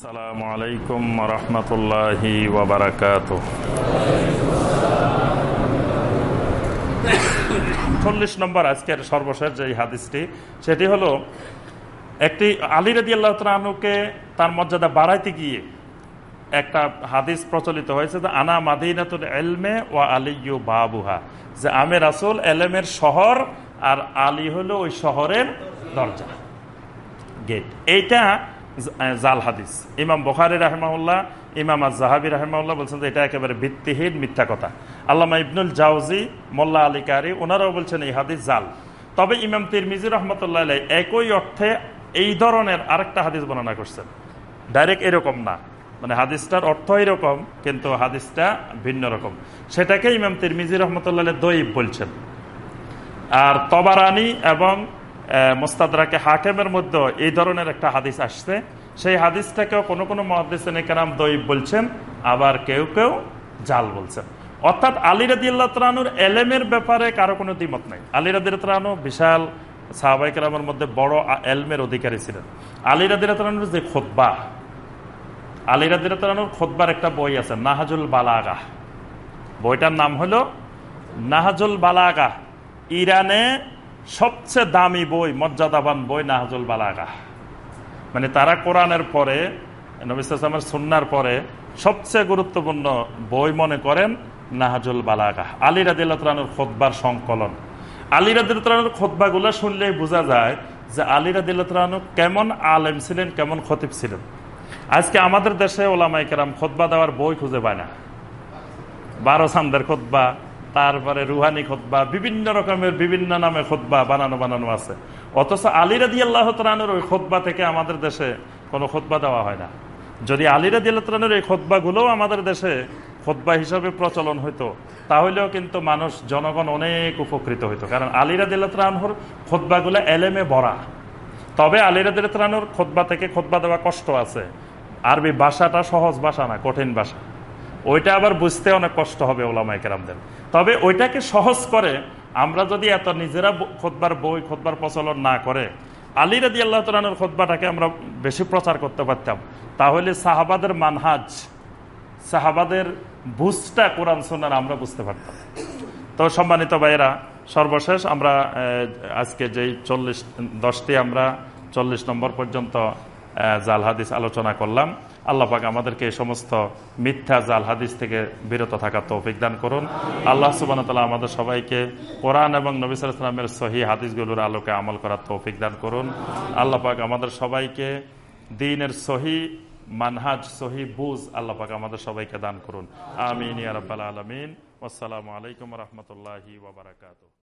আসসালামু আলাইকুম রহমতুল্লাহি ওবরাকাত চল্লিশ নম্বর আজকের সর্বশেষ যে হাদিসটি, সেটি হলো, একটি আলী রদি আল্লাহ তালুকে তার মর্যাদা বাড়াইতে গিয়ে একটা হাদিস প্রচলিত হয়েছে যে, আনা মাদিনাতুল এলমে ও আলিউ বাবুহা। যে, আমি রাসুল এলেমের শহর আর আলী হলো ওই শহরের দরজা, গেট। এইটা জাল হাদিস। ইমাম বখারি রাহমাউল্লাহ ইমাম আজ জাহাবি রাহমাউল্লাহ বলছেন যে এটা একেবারে ভিত্তিহীন, মিথ্যা কথা। আল্লামা ইবনুল জাউজি মোল্লা আলী কারি ওনারাও বলছেন এই হাদিস জাল। তবে ইমাম তিরমিজি রহমতুল্লাহ একই অর্থে এই ধরনের আরেকটা হাদিস বর্ণনা করছেন। ডাইরেক্ট এরকম না। মানে হাদিসটার অর্থ এরকম, কিন্তু হাদিসটা ভিন্ন রকম। সেটাকে ইমাম তিরমিজি রহমতুল্লাহ দইব বলছেন। আর তবারানি এবং মোস্তাদাকে হাকেমের মধ্যে এই ধরনের একটা হাদিস আসছে। সেই হাদিসটাকেও কোনো কোনো মহাদিসেন কেরাম দইব বলছেন, আবার কেউ কেউ জাল বলছেন। অর্থাৎ আলী রাদিল্লাহ তালানুর এলেমের ব্যাপারে কারও কোনো দ্বিমত নাই। আলী রাদিল্লাহ বিশাল সাহাবাই কেরামের মধ্যে বড় এলমের অধিকারী ছিলেন। আলী রাদিল্লাহ যে খোদ্া আলী রাদিল্লাহ খোদ্বার একটা বই আছে, নাহাজুল বালাগা বইটার নাম হলো নাহাজুল বালাগা ইরানে সবচেয়ে দামি বই, মর্যাদাবান বই নাহাজুল বালাগা। মানে তারা কোরআনের পরে নবিসের সুন্নার পরে সবচেয়ে গুরুত্বপূর্ণ বই মনে করেন নাহাজুল বালাগা। আলী রাদিল্লাহর খোদবার সংকলন। আলী রাদিল্লাহর খোদবাগুলো শুনলেই বোঝা যায় যে আলী রাদিল্লাহ কেমন আলেম ছিলেন, কেমন খতিব ছিলেন। আজকে আমাদের দেশে ওলামাই কেরাম খোদবা দেওয়ার বই খুঁজে পায় না। বারো সান্দের খোদবা তারপরে রুহানি খোদবা বিভিন্ন রকমের বিভিন্ন নামে খোদবা বানানো বানানো আছে। অথচ আলী রাদি আল্লাহ তালানোর ওই খোদবা থেকে আমাদের দেশে কোনো খোদবা দেওয়া হয় না। যদি আলী রাদি আল্লাহ তালানোর এই খোদবাগুলোও আমাদের দেশে খোদবা হিসাবে প্রচলন হইতো, তাহলেও কিন্তু মানুষ, জনগণ অনেক উপকৃত হইতো। কারণ আলী রাদি আল্লাহ খোদবাগুলো এলেমে ভরা। তবে আলী রাদি আল্লাহ তালানোর খোদবা থেকে খোদবা দেওয়া কষ্ট আছে। আরবি ভাষাটা সহজ ভাষা না, কঠিন ভাষা। ওইটা আবার বুঝতে অনেক কষ্ট হবে ওলামাইকেরামদের তবে ওইটাকে সহজ করে আমরা যদি এত নিজেরা খোদবার বই, খোদবার প্রচলন না করে, আলী রাদি আল্লাহ তালানোর খোদবাটাকে আমরা বেশি প্রচার করতে পারতাম, তাহলে সাহাবাদের মানহাজ, সাহাবাদের বুঝটা কোরআন সোনার আমরা বুঝতে পারতাম। তো সম্মানিত ভাইয়েরা, সর্বশেষ আমরা আজকে যেই চল্লিশ, দশটি আমরা চল্লিশ নম্বর পর্যন্ত জাল হাদিস আলোচনা করলাম। আল্লাহ পাক আমাদেরকে এই সমস্ত মিথ্যা জাল হাদিস থেকে বিরত থাকার তৌফিক দান করুন। আল্লাহ সুবান তালা আমাদের সবাইকে কোরআন এবং নবিসার ইসলামের সহি হাদিসগুলোর আলোকে আমল করার তৌফিক দান করুন। আল্লাহ পাক আমাদের সবাইকে দিনের সহি, মানহাজ সহি বুজ আল্লাহ পাক আমাদের সবাইকে দান করুন। আমিন আলমিন। আসসালামু আলাইকুম রহমতুল্লাহি